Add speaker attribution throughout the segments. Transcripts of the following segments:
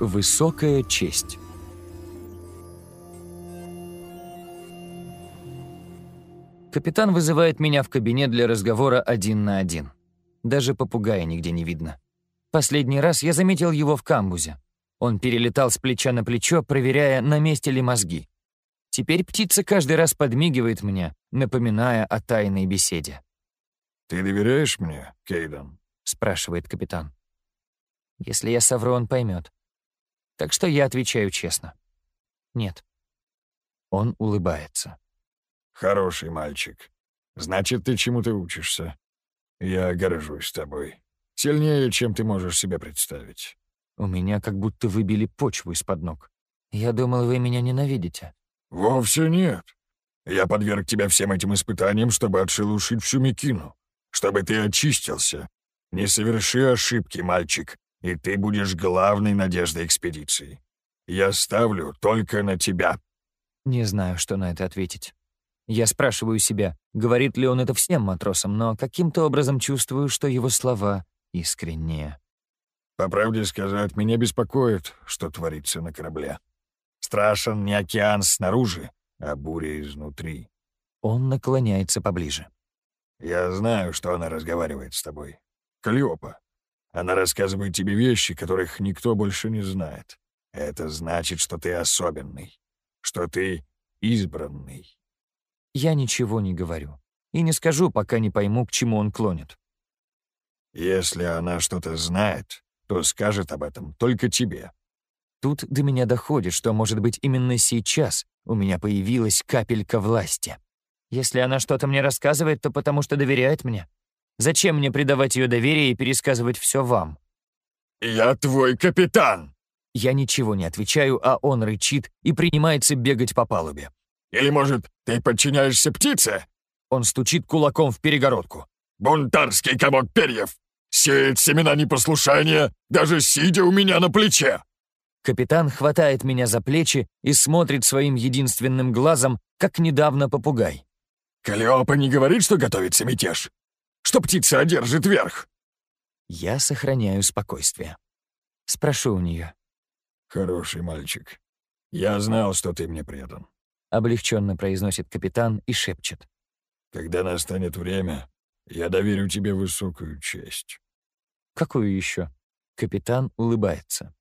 Speaker 1: Высокая честь. Капитан вызывает меня в кабинет для разговора один на один. Даже попугая нигде не видно. Последний раз я заметил его в камбузе. Он перелетал с плеча на плечо, проверяя, на месте ли мозги. Теперь птица каждый раз подмигивает мне, напоминая о тайной беседе.
Speaker 2: «Ты доверяешь мне, Кейден?»
Speaker 1: — спрашивает капитан. Если я совру, он поймет. Так что я отвечаю честно. Нет. Он улыбается.
Speaker 2: «Хороший мальчик. Значит, ты чему-то учишься. Я горжусь тобой. Сильнее, чем ты можешь себе представить».
Speaker 1: У меня как будто выбили почву из-под ног. Я думал, вы меня ненавидите.
Speaker 2: «Вовсе нет. Я подверг тебя всем этим испытаниям, чтобы отшелушить всю Микину, чтобы ты очистился. Не соверши ошибки, мальчик, и ты будешь главной надеждой экспедиции. Я ставлю только на тебя».
Speaker 1: Не знаю, что на это ответить. Я спрашиваю себя, говорит ли он это всем матросам, но каким-то образом чувствую, что его слова искренние.
Speaker 2: По правде сказать, меня беспокоит, что творится на корабле. Страшен не океан снаружи, а буря изнутри.
Speaker 1: Он наклоняется поближе.
Speaker 2: Я знаю, что она разговаривает с тобой. Калиопа. Она рассказывает тебе вещи, которых никто больше не знает. Это значит, что ты особенный, что ты избранный.
Speaker 1: Я ничего не говорю. И не скажу, пока не пойму, к чему он клонит.
Speaker 2: Если она что-то знает, то скажет об этом только тебе.
Speaker 1: Тут до меня доходит, что, может быть, именно сейчас у меня появилась капелька власти. Если она что-то мне рассказывает, то потому что доверяет мне. Зачем мне предавать ее доверие и пересказывать все вам?
Speaker 2: «Я твой капитан!»
Speaker 1: Я ничего не отвечаю, а он рычит и принимается бегать по палубе.
Speaker 2: «Или, может, ты подчиняешься птице?»
Speaker 1: Он стучит кулаком в перегородку.
Speaker 2: «Бунтарский комок перьев! Сеет семена непослушания, даже сидя у меня на плече!»
Speaker 1: Капитан хватает меня за плечи и смотрит своим единственным глазом, как недавно попугай.
Speaker 2: «Калиопа не говорит, что готовится мятеж? Что птица одержит верх?»
Speaker 1: Я сохраняю спокойствие. Спрошу у нее.
Speaker 2: «Хороший мальчик. Я знал, что ты мне предан», —
Speaker 1: облегченно произносит капитан и шепчет.
Speaker 2: «Когда настанет время, я доверю тебе высокую честь».
Speaker 1: «Какую еще?» Капитан улыбается.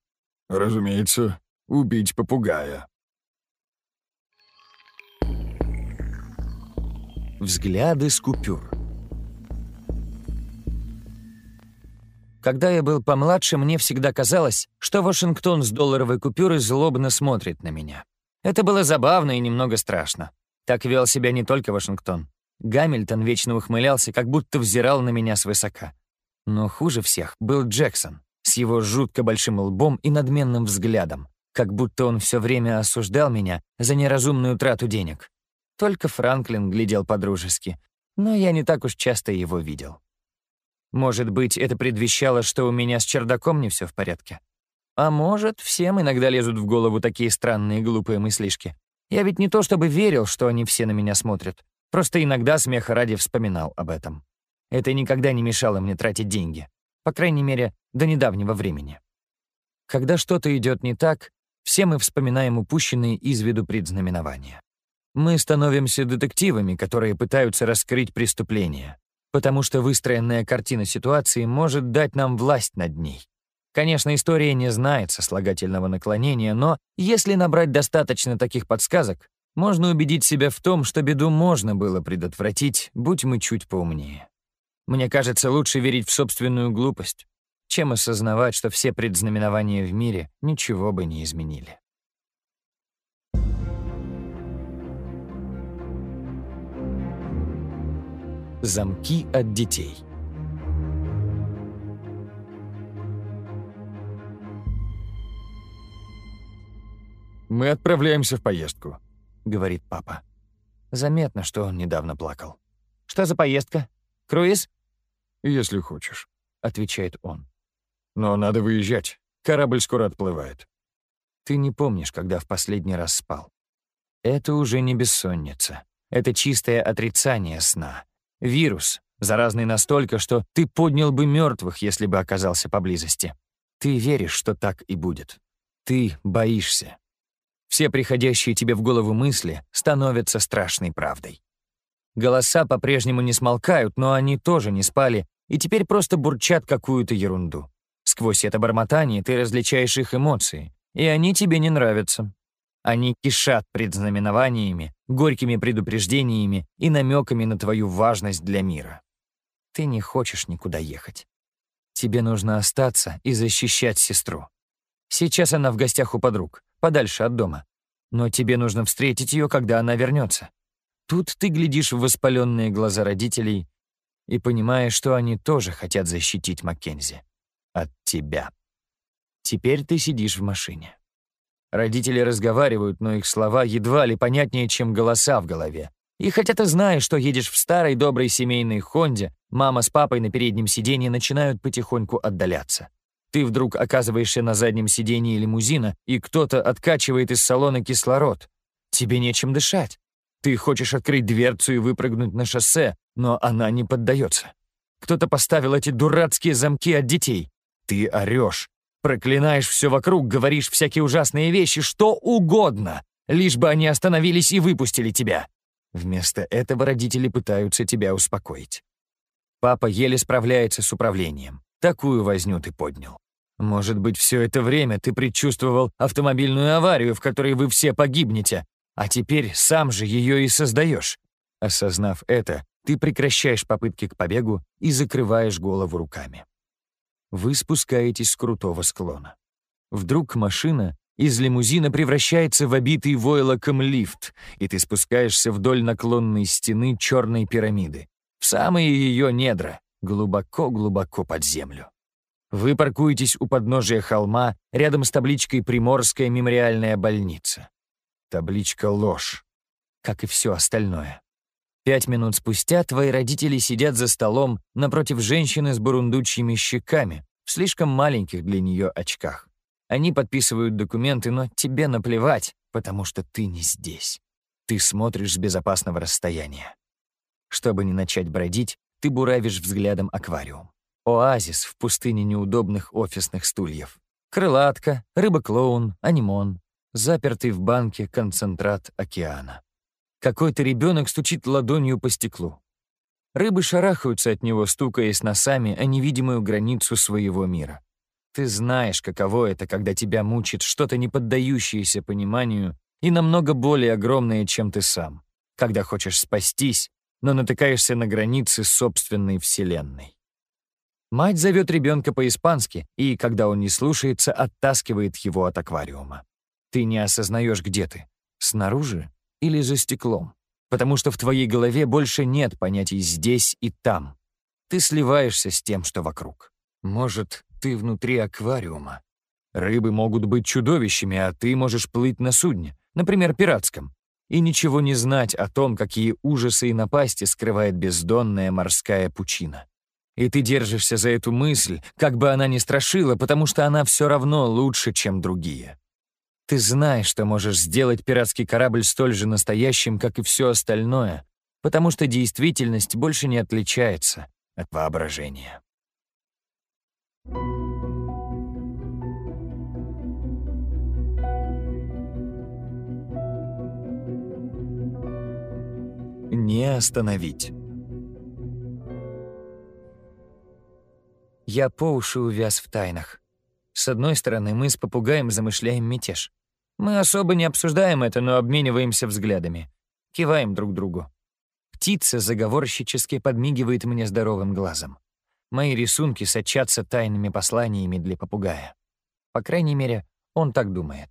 Speaker 2: «Разумеется, убить попугая».
Speaker 1: Взгляды с купюр. Когда я был помладше, мне всегда казалось, что Вашингтон с долларовой купюры злобно смотрит на меня. Это было забавно и немного страшно. Так вел себя не только Вашингтон. Гамильтон вечно ухмылялся, как будто взирал на меня свысока. Но хуже всех был Джексон с его жутко большим лбом и надменным взглядом, как будто он все время осуждал меня за неразумную трату денег. Только Франклин глядел по-дружески, но я не так уж часто его видел. Может быть, это предвещало, что у меня с чердаком не все в порядке? А может, всем иногда лезут в голову такие странные глупые мыслишки. Я ведь не то чтобы верил, что они все на меня смотрят. Просто иногда смеха ради вспоминал об этом. Это никогда не мешало мне тратить деньги. По крайней мере, до недавнего времени. Когда что-то идет не так, все мы вспоминаем упущенные из виду предзнаменования. Мы становимся детективами, которые пытаются раскрыть преступление, потому что выстроенная картина ситуации может дать нам власть над ней. Конечно, история не знает сослагательного наклонения, но если набрать достаточно таких подсказок, можно убедить себя в том, что беду можно было предотвратить, будь мы чуть поумнее. Мне кажется, лучше верить в собственную глупость, чем осознавать, что все предзнаменования в мире ничего бы не изменили. Замки от детей
Speaker 2: «Мы отправляемся в поездку»,
Speaker 1: говорит папа. Заметно, что он недавно плакал. «Что за поездка? Круиз?»
Speaker 2: «Если хочешь», —
Speaker 1: отвечает он.
Speaker 2: «Но надо выезжать. Корабль скоро отплывает».
Speaker 1: Ты не помнишь, когда в последний раз спал. Это уже не бессонница. Это чистое отрицание сна. Вирус, заразный настолько, что ты поднял бы мертвых, если бы оказался поблизости. Ты веришь, что так и будет. Ты боишься. Все приходящие тебе в голову мысли становятся страшной правдой. Голоса по-прежнему не смолкают, но они тоже не спали и теперь просто бурчат какую-то ерунду. Сквозь это бормотание ты различаешь их эмоции, и они тебе не нравятся. Они кишат предзнаменованиями, горькими предупреждениями и намеками на твою важность для мира. Ты не хочешь никуда ехать. Тебе нужно остаться и защищать сестру. Сейчас она в гостях у подруг, подальше от дома. Но тебе нужно встретить ее, когда она вернется. Тут ты глядишь в воспаленные глаза родителей и понимаешь, что они тоже хотят защитить Маккензи. От тебя. Теперь ты сидишь в машине. Родители разговаривают, но их слова едва ли понятнее, чем голоса в голове. И хотя ты знаешь, что едешь в старой доброй семейной Хонде, мама с папой на переднем сиденье начинают потихоньку отдаляться. Ты вдруг оказываешься на заднем сиденье лимузина, и кто-то откачивает из салона кислород. Тебе нечем дышать. Ты хочешь открыть дверцу и выпрыгнуть на шоссе, но она не поддается. Кто-то поставил эти дурацкие замки от детей. Ты орешь, проклинаешь все вокруг, говоришь всякие ужасные вещи, что угодно, лишь бы они остановились и выпустили тебя. Вместо этого родители пытаются тебя успокоить. Папа еле справляется с управлением. Такую возню ты поднял. Может быть, все это время ты предчувствовал автомобильную аварию, в которой вы все погибнете, а теперь сам же ее и создаешь. Осознав это, ты прекращаешь попытки к побегу и закрываешь голову руками. Вы спускаетесь с крутого склона. Вдруг машина из лимузина превращается в обитый войлоком лифт, и ты спускаешься вдоль наклонной стены черной пирамиды, в самые ее недра, глубоко-глубоко под землю. Вы паркуетесь у подножия холма рядом с табличкой «Приморская мемориальная больница». Табличка «Ложь», как и все остальное. Пять минут спустя твои родители сидят за столом напротив женщины с бурундучьими щеками в слишком маленьких для нее очках. Они подписывают документы, но тебе наплевать, потому что ты не здесь. Ты смотришь с безопасного расстояния. Чтобы не начать бродить, ты буравишь взглядом аквариум. Оазис в пустыне неудобных офисных стульев. Крылатка, рыба-клоун, анимон, запертый в банке концентрат океана. Какой-то ребенок стучит ладонью по стеклу. Рыбы шарахаются от него, стукаясь носами о невидимую границу своего мира. Ты знаешь, каково это, когда тебя мучит что-то не поддающееся пониманию и намного более огромное, чем ты сам. Когда хочешь спастись, но натыкаешься на границы собственной вселенной. Мать зовет ребенка по-испански и, когда он не слушается, оттаскивает его от аквариума. Ты не осознаешь, где ты — снаружи или за стеклом, потому что в твоей голове больше нет понятий «здесь» и «там». Ты сливаешься с тем, что вокруг. Может, ты внутри аквариума. Рыбы могут быть чудовищами, а ты можешь плыть на судне, например, пиратском, и ничего не знать о том, какие ужасы и напасти скрывает бездонная морская пучина. И ты держишься за эту мысль, как бы она ни страшила, потому что она все равно лучше, чем другие. Ты знаешь, что можешь сделать пиратский корабль столь же настоящим, как и все остальное, потому что действительность больше не отличается от воображения. Не остановить. Я по уши увяз в тайнах. С одной стороны, мы с попугаем замышляем мятеж. Мы особо не обсуждаем это, но обмениваемся взглядами. Киваем друг другу. Птица заговорщически подмигивает мне здоровым глазом. Мои рисунки сочатся тайными посланиями для попугая. По крайней мере, он так думает.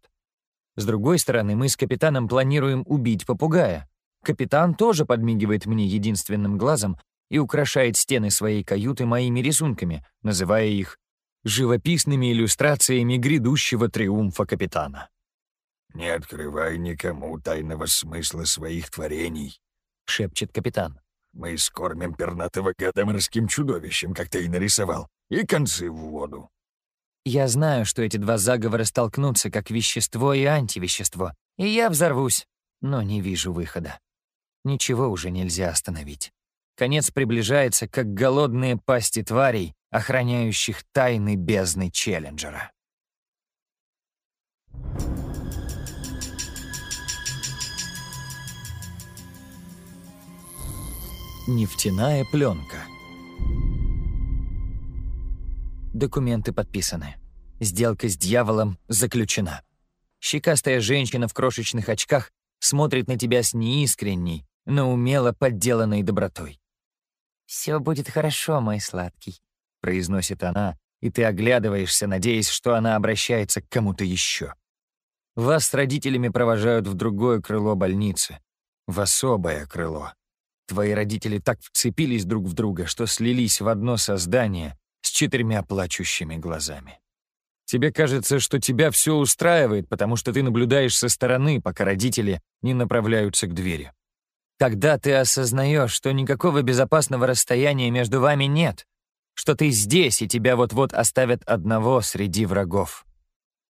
Speaker 1: С другой стороны, мы с капитаном планируем убить попугая. Капитан тоже подмигивает мне единственным глазом, и украшает стены своей каюты моими рисунками, называя их живописными иллюстрациями грядущего триумфа капитана.
Speaker 2: «Не открывай никому тайного смысла своих творений», — шепчет капитан. «Мы скормим пернатого гада морским чудовищем, как ты и нарисовал, и концы в воду».
Speaker 1: Я знаю, что эти два заговора столкнутся, как вещество и антивещество, и я взорвусь, но не вижу выхода. Ничего уже нельзя остановить. Конец приближается, как голодные пасти тварей, охраняющих тайны бездны Челленджера. Нефтяная пленка. Документы подписаны. Сделка с дьяволом заключена. Щекастая женщина в крошечных очках смотрит на тебя с неискренней, но умело подделанной добротой. «Все будет хорошо, мой сладкий», — произносит она, и ты оглядываешься, надеясь, что она обращается к кому-то еще. Вас с родителями провожают в другое крыло больницы, в особое крыло. Твои родители так вцепились друг в друга, что слились в одно создание с четырьмя плачущими глазами. Тебе кажется, что тебя все устраивает, потому что ты наблюдаешь со стороны, пока родители не направляются к двери. Когда ты осознаешь, что никакого безопасного расстояния между вами нет, что ты здесь, и тебя вот-вот оставят одного среди врагов.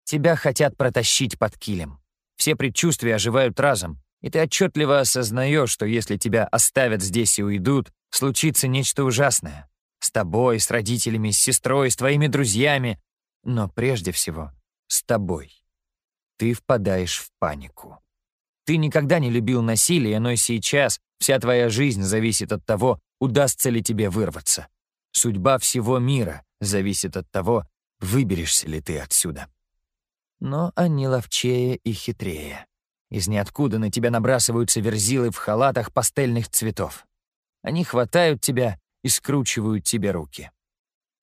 Speaker 1: Тебя хотят протащить под килем. Все предчувствия оживают разом, и ты отчетливо осознаешь, что если тебя оставят здесь и уйдут, случится нечто ужасное. С тобой, с родителями, с сестрой, с твоими друзьями. Но прежде всего, с тобой. Ты впадаешь в панику. Ты никогда не любил насилие, но сейчас вся твоя жизнь зависит от того, удастся ли тебе вырваться. Судьба всего мира зависит от того, выберешься ли ты отсюда. Но они ловчее и хитрее. Из ниоткуда на тебя набрасываются верзилы в халатах пастельных цветов. Они хватают тебя и скручивают тебе руки.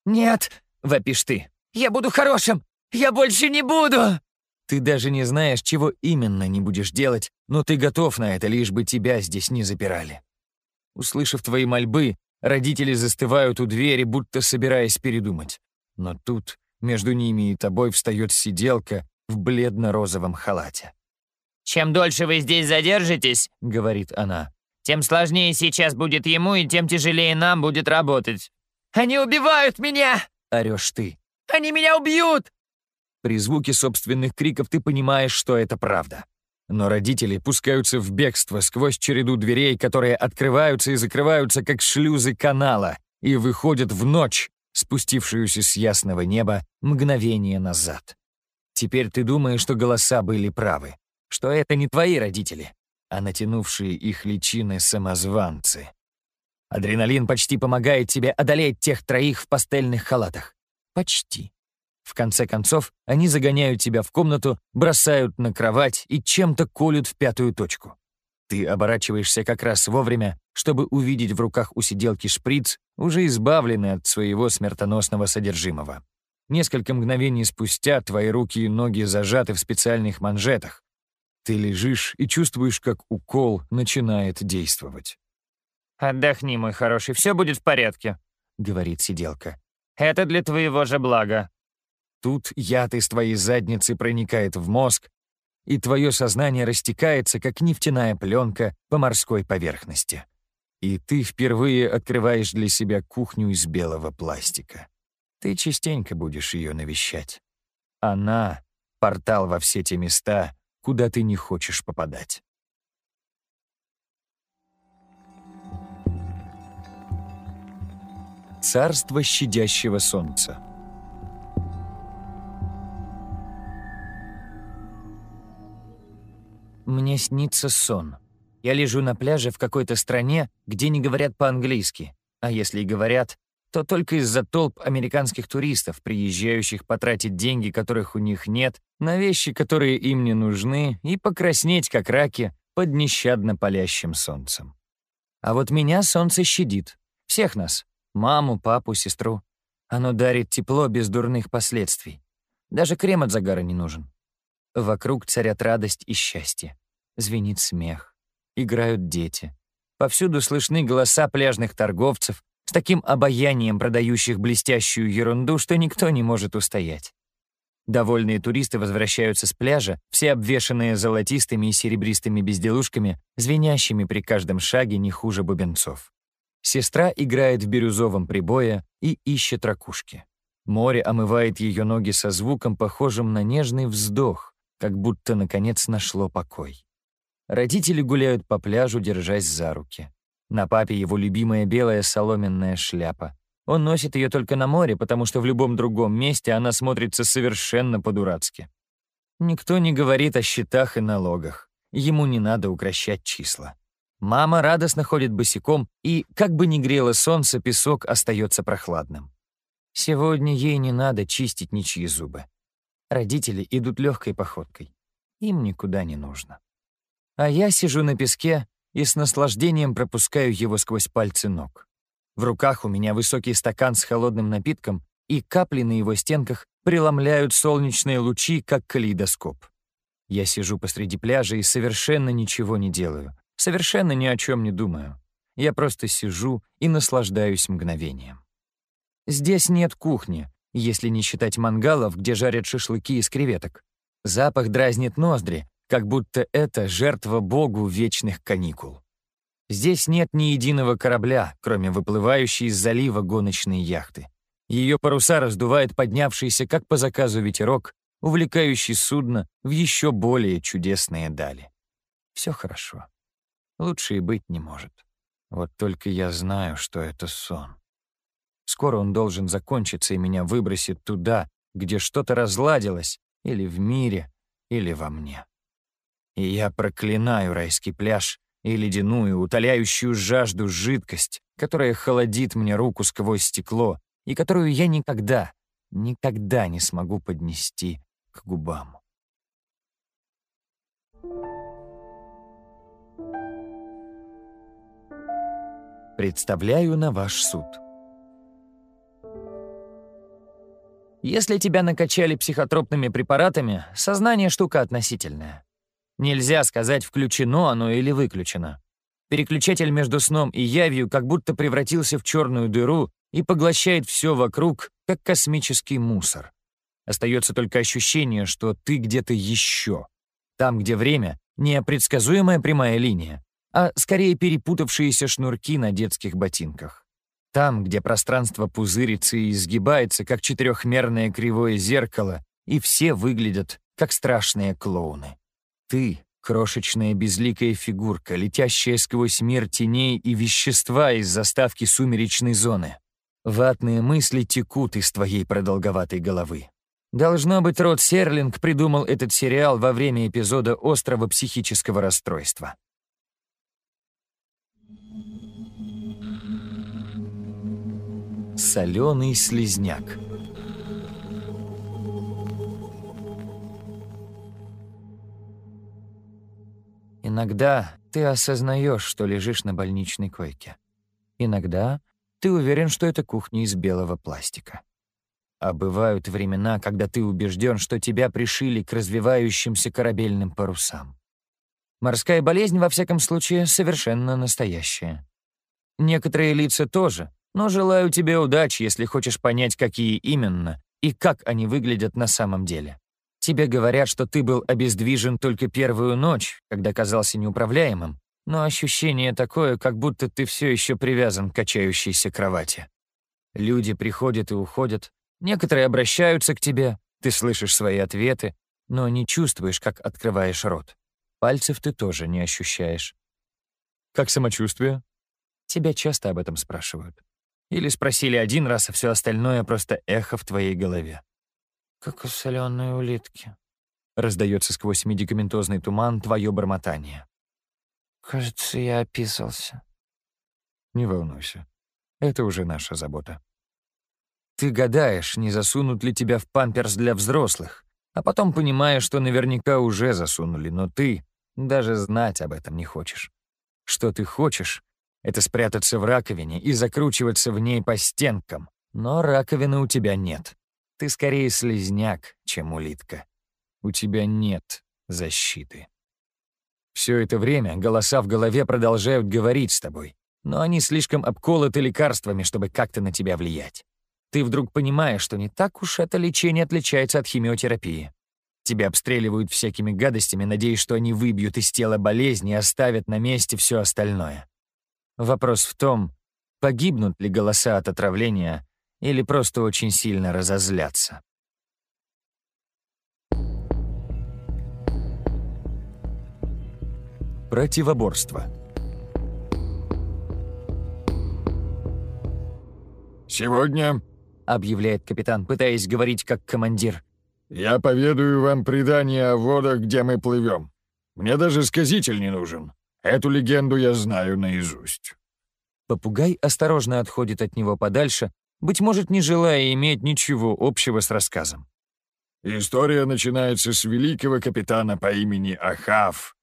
Speaker 1: «Нет!» — вопишь ты. «Я буду хорошим! Я больше не буду!» Ты даже не знаешь, чего именно не будешь делать, но ты готов на это, лишь бы тебя здесь не запирали. Услышав твои мольбы, родители застывают у двери, будто собираясь передумать. Но тут между ними и тобой встает сиделка в бледно-розовом халате.
Speaker 3: «Чем дольше вы здесь задержитесь, — говорит
Speaker 1: она, —
Speaker 3: тем сложнее сейчас будет ему и тем тяжелее нам будет работать. Они убивают меня!»
Speaker 1: — орешь ты.
Speaker 3: «Они меня убьют!»
Speaker 1: При звуке собственных криков ты понимаешь, что это правда. Но родители пускаются в бегство сквозь череду дверей, которые открываются и закрываются, как шлюзы канала, и выходят в ночь, спустившуюся с ясного неба мгновение назад. Теперь ты думаешь, что голоса были правы, что это не твои родители, а натянувшие их личины самозванцы. Адреналин почти помогает тебе одолеть тех троих в пастельных халатах. Почти. В конце концов, они загоняют тебя в комнату, бросают на кровать и чем-то колют в пятую точку. Ты оборачиваешься как раз вовремя, чтобы увидеть в руках у сиделки шприц, уже избавленный от своего смертоносного содержимого. Несколько мгновений спустя твои руки и ноги зажаты в специальных манжетах. Ты лежишь и чувствуешь, как укол начинает действовать.
Speaker 3: «Отдохни, мой хороший, все будет в порядке», — говорит сиделка. «Это для твоего же блага.
Speaker 1: Тут яд из твоей задницы проникает в мозг, и твое сознание растекается, как нефтяная пленка по морской поверхности. И ты впервые открываешь для себя кухню из белого пластика. Ты частенько будешь ее навещать. Она — портал во все те места, куда ты не хочешь попадать. Царство щадящего солнца. Мне снится сон. Я лежу на пляже в какой-то стране, где не говорят по-английски, а если и говорят, то только из-за толп американских туристов, приезжающих потратить деньги, которых у них нет, на вещи, которые им не нужны, и покраснеть, как раки, под нещадно палящим солнцем. А вот меня солнце щадит. Всех нас. Маму, папу, сестру. Оно дарит тепло без дурных последствий. Даже крем от загара не нужен. Вокруг царят радость и счастье. Звенит смех. Играют дети. Повсюду слышны голоса пляжных торговцев таким обаянием продающих блестящую ерунду, что никто не может устоять. Довольные туристы возвращаются с пляжа, все обвешанные золотистыми и серебристыми безделушками, звенящими при каждом шаге не хуже бубенцов. Сестра играет в бирюзовом прибое и ищет ракушки. Море омывает ее ноги со звуком, похожим на нежный вздох, как будто, наконец, нашло покой. Родители гуляют по пляжу, держась за руки. На папе его любимая белая соломенная шляпа. Он носит ее только на море, потому что в любом другом месте она смотрится совершенно по-дурацки. Никто не говорит о счетах и налогах. Ему не надо укращать числа. Мама радостно ходит босиком, и, как бы ни грело солнце, песок остается прохладным. Сегодня ей не надо чистить ничьи зубы. Родители идут легкой походкой. Им никуда не нужно. А я сижу на песке и с наслаждением пропускаю его сквозь пальцы ног. В руках у меня высокий стакан с холодным напитком, и капли на его стенках преломляют солнечные лучи, как калейдоскоп. Я сижу посреди пляжа и совершенно ничего не делаю, совершенно ни о чем не думаю. Я просто сижу и наслаждаюсь мгновением. Здесь нет кухни, если не считать мангалов, где жарят шашлыки из креветок. Запах дразнит ноздри, как будто это жертва богу вечных каникул. Здесь нет ни единого корабля, кроме выплывающей из залива гоночной яхты. Ее паруса раздувает поднявшийся, как по заказу ветерок, увлекающий судно в еще более чудесные дали. Все хорошо. Лучше и быть не может. Вот только я знаю, что это сон. Скоро он должен закончиться и меня выбросит туда, где что-то разладилось, или в мире, или во мне. И я проклинаю райский пляж и ледяную, утоляющую жажду жидкость, которая холодит мне руку сквозь стекло и которую я никогда, никогда не смогу поднести к губам. Представляю на ваш суд. Если тебя накачали психотропными препаратами, сознание — штука относительная. Нельзя сказать, включено оно или выключено. Переключатель между сном и явью как будто превратился в черную дыру и поглощает все вокруг, как космический мусор. Остается только ощущение, что ты где-то еще. Там, где время — не предсказуемая прямая линия, а скорее перепутавшиеся шнурки на детских ботинках. Там, где пространство пузырится и изгибается, как четырехмерное кривое зеркало, и все выглядят, как страшные клоуны. Ты — крошечная безликая фигурка, летящая сквозь мир теней и вещества из заставки сумеречной зоны. Ватные мысли текут из твоей продолговатой головы. Должно быть, Род Серлинг придумал этот сериал во время эпизода острого психического расстройства. Соленый слизняк. Иногда ты осознаешь, что лежишь на больничной койке. Иногда ты уверен, что это кухня из белого пластика. А бывают времена, когда ты убежден, что тебя пришили к развивающимся корабельным парусам. Морская болезнь, во всяком случае, совершенно настоящая. Некоторые лица тоже, но желаю тебе удачи, если хочешь понять, какие именно и как они выглядят на самом деле. Тебе говорят, что ты был обездвижен только первую ночь, когда казался неуправляемым, но ощущение такое, как будто ты все еще привязан к качающейся кровати. Люди приходят и уходят, некоторые обращаются к тебе, ты слышишь свои ответы, но не чувствуешь, как открываешь рот. Пальцев ты тоже не ощущаешь. «Как самочувствие?» Тебя часто об этом спрашивают. Или спросили один раз, а все остальное просто эхо в твоей голове. «Как у соленой улитки», — раздается сквозь медикаментозный туман твое бормотание. «Кажется, я описался». Не волнуйся. Это уже наша забота. Ты гадаешь, не засунут ли тебя в памперс для взрослых, а потом понимаешь, что наверняка уже засунули, но ты даже знать об этом не хочешь. Что ты хочешь, это спрятаться в раковине и закручиваться в ней по стенкам. Но раковины у тебя нет. Ты скорее слезняк, чем улитка. У тебя нет защиты. Все это время голоса в голове продолжают говорить с тобой, но они слишком обколоты лекарствами, чтобы как-то на тебя влиять. Ты вдруг понимаешь, что не так уж это лечение отличается от химиотерапии. Тебя обстреливают всякими гадостями, надеясь, что они выбьют из тела болезни и оставят на месте все остальное. Вопрос в том, погибнут ли голоса от отравления или просто очень сильно разозлятся. Противоборство.
Speaker 2: «Сегодня», —
Speaker 1: объявляет капитан, пытаясь говорить как командир,
Speaker 2: Я поведаю вам предание о водах, где мы плывем. Мне даже сказитель не нужен. Эту легенду я знаю наизусть».
Speaker 1: Попугай осторожно отходит от него подальше, быть может, не желая иметь ничего общего с рассказом.
Speaker 2: История начинается с великого капитана по имени Ахав,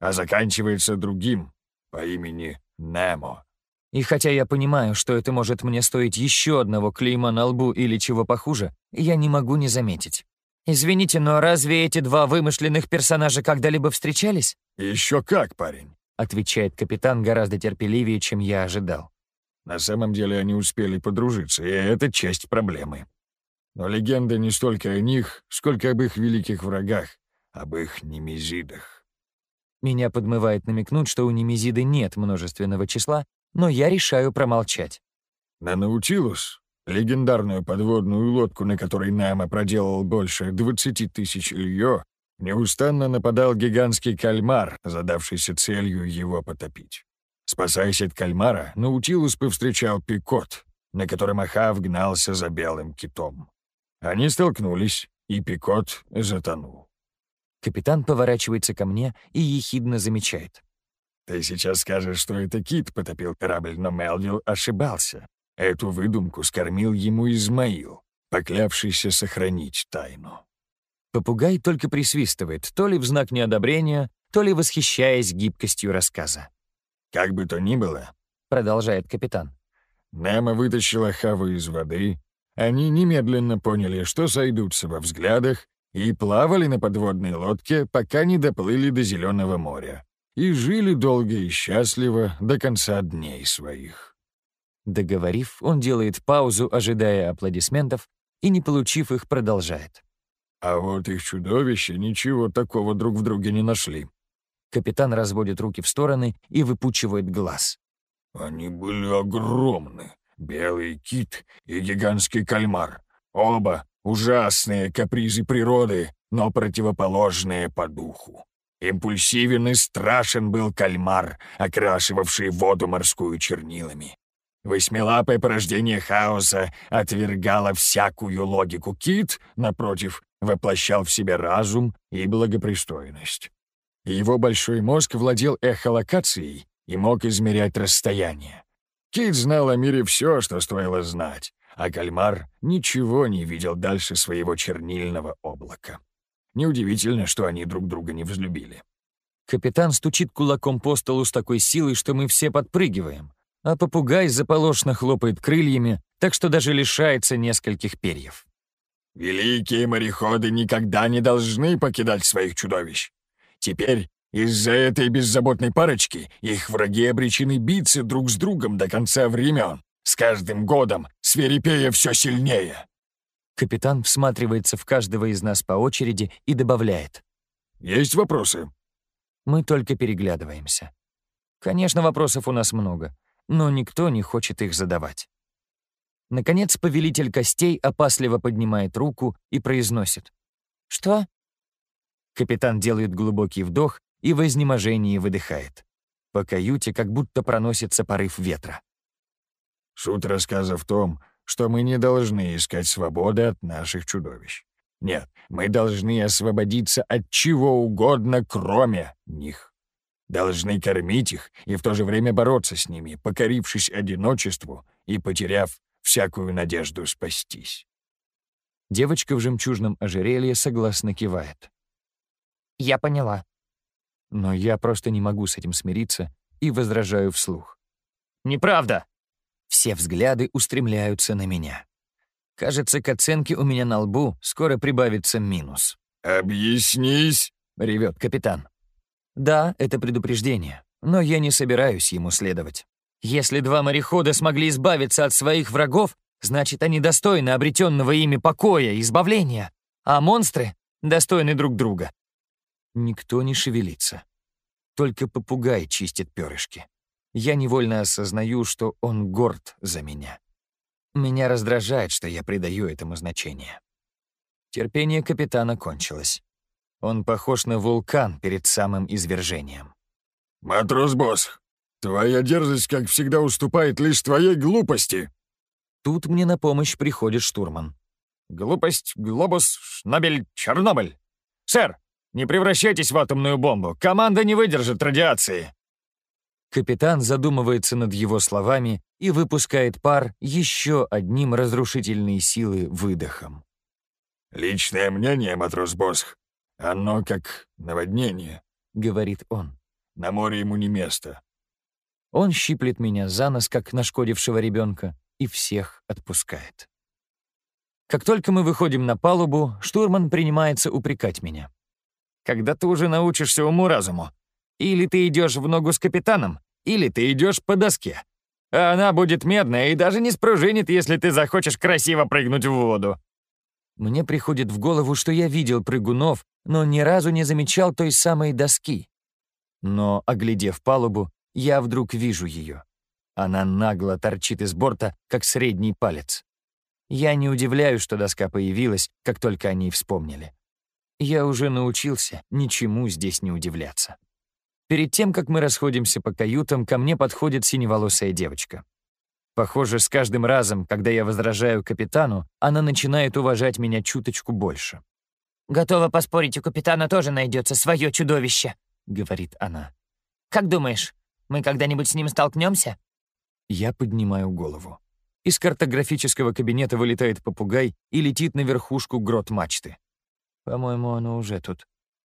Speaker 2: а заканчивается другим по имени Немо.
Speaker 1: И хотя я понимаю, что это может мне стоить еще одного клейма на лбу или чего похуже, я не могу не заметить. Извините, но разве эти два вымышленных персонажа когда-либо встречались?
Speaker 2: Еще как, парень,
Speaker 1: отвечает капитан гораздо терпеливее, чем я ожидал.
Speaker 2: На самом деле они успели подружиться, и это часть проблемы. Но легенда не столько о них, сколько об их великих врагах, об их немезидах.
Speaker 1: Меня подмывает намекнуть, что у немезиды нет множественного числа, но я решаю промолчать.
Speaker 2: На Наутилус, легендарную подводную лодку, на которой Немо проделал больше 20 тысяч льё, неустанно нападал гигантский кальмар, задавшийся целью его потопить. Спасаясь от кальмара, Наутилус повстречал Пикот, на котором Ахав гнался за белым китом. Они столкнулись, и Пикот затонул.
Speaker 1: Капитан поворачивается ко мне и ехидно замечает.
Speaker 2: Ты сейчас скажешь, что это Кит потопил корабль, но Мелвилл ошибался. Эту выдумку скормил ему Измаил, поклявшийся сохранить тайну.
Speaker 1: Попугай только присвистывает, то ли в знак неодобрения, то ли восхищаясь гибкостью рассказа.
Speaker 2: «Как бы то ни было», —
Speaker 1: продолжает капитан,
Speaker 2: Немо вытащила Хаву из воды, они немедленно поняли, что сойдутся во взглядах, и плавали на подводной лодке, пока не доплыли до Зеленого моря и жили долго и счастливо до конца дней своих.
Speaker 1: Договорив, он делает паузу, ожидая аплодисментов, и, не получив их, продолжает.
Speaker 2: А вот их чудовища ничего такого друг в друге не нашли.
Speaker 1: Капитан разводит руки в стороны и выпучивает глаз.
Speaker 2: Они были огромны. Белый кит и гигантский кальмар. Оба ужасные капризы природы, но противоположные по духу. Импульсивен и страшен был кальмар, окрашивавший воду морскую чернилами. Восьмилапое порождение хаоса отвергало всякую логику. Кит, напротив, воплощал в себе разум и благопристойность. Его большой мозг владел эхолокацией и мог измерять расстояние. Кит знал о мире все, что стоило знать, а кальмар ничего не видел дальше своего чернильного облака. Неудивительно, что они друг друга не взлюбили.
Speaker 1: Капитан стучит кулаком по столу с такой силой, что мы все подпрыгиваем, а попугай заполошно хлопает крыльями, так что даже лишается нескольких перьев.
Speaker 2: «Великие мореходы никогда не должны покидать своих чудовищ. Теперь из-за этой беззаботной парочки их враги обречены биться друг с другом до конца времен, с каждым годом свирепея все сильнее.
Speaker 1: Капитан всматривается в каждого из нас по очереди и добавляет.
Speaker 2: «Есть вопросы?»
Speaker 1: Мы только переглядываемся. Конечно, вопросов у нас много, но никто не хочет их задавать. Наконец, повелитель костей опасливо поднимает руку и произносит. «Что?» Капитан делает глубокий вдох и в изнеможении выдыхает. По каюте как будто проносится порыв ветра.
Speaker 2: Суть рассказа в том, что мы не должны искать свободы от наших чудовищ. Нет, мы должны освободиться от чего угодно, кроме них. Должны кормить их и в то же время бороться с ними, покорившись одиночеству и потеряв всякую надежду спастись.
Speaker 1: Девочка в жемчужном ожерелье согласно кивает.
Speaker 3: «Я поняла».
Speaker 1: Но я просто не могу с этим смириться и возражаю вслух.
Speaker 3: «Неправда!»
Speaker 1: Все взгляды устремляются на меня. Кажется, к оценке у меня на лбу скоро прибавится минус.
Speaker 2: «Объяснись!»
Speaker 1: — ревет капитан. Да, это предупреждение, но я не собираюсь ему следовать. Если два морехода смогли избавиться от своих врагов, значит, они достойны обретенного ими покоя и избавления, а монстры достойны друг друга. Никто не шевелится. Только попугай чистит перышки я невольно осознаю, что он горд за меня. Меня раздражает, что я придаю этому значение. Терпение капитана кончилось. Он похож на вулкан перед самым извержением.
Speaker 2: «Матрос-босс, твоя дерзость, как всегда, уступает лишь твоей глупости!»
Speaker 1: Тут мне на помощь приходит штурман.
Speaker 2: Глупость, глобус, шнобель, Чернобыль. Сэр, не превращайтесь в атомную бомбу. Команда не выдержит радиации.
Speaker 1: Капитан задумывается над его словами и выпускает пар еще одним разрушительной силы выдохом.
Speaker 2: «Личное мнение, матрос Босх. Оно как наводнение», — говорит он. «На море ему не место».
Speaker 1: Он щиплет меня за нос, как нашкодившего ребенка, и всех отпускает. Как только мы выходим на палубу, штурман принимается упрекать меня. «Когда ты уже научишься уму-разуму? Или ты идешь в ногу с капитаном, или ты идешь по доске. А она будет медная и даже не спружинит, если ты захочешь красиво прыгнуть в воду». Мне приходит в голову, что я видел прыгунов, но ни разу не замечал той самой доски. Но, оглядев палубу, я вдруг вижу ее. Она нагло торчит из борта, как средний палец. Я не удивляюсь, что доска появилась, как только они вспомнили. Я уже научился ничему здесь не удивляться. Перед тем, как мы расходимся по каютам, ко мне подходит синеволосая девочка. Похоже, с каждым разом, когда я возражаю капитану, она начинает уважать меня чуточку больше.
Speaker 3: «Готова поспорить, у капитана тоже найдется свое чудовище», — говорит она. «Как думаешь, мы когда-нибудь с ним столкнемся?»
Speaker 1: Я поднимаю голову. Из картографического кабинета вылетает попугай и летит на верхушку грот мачты. По-моему, оно уже тут.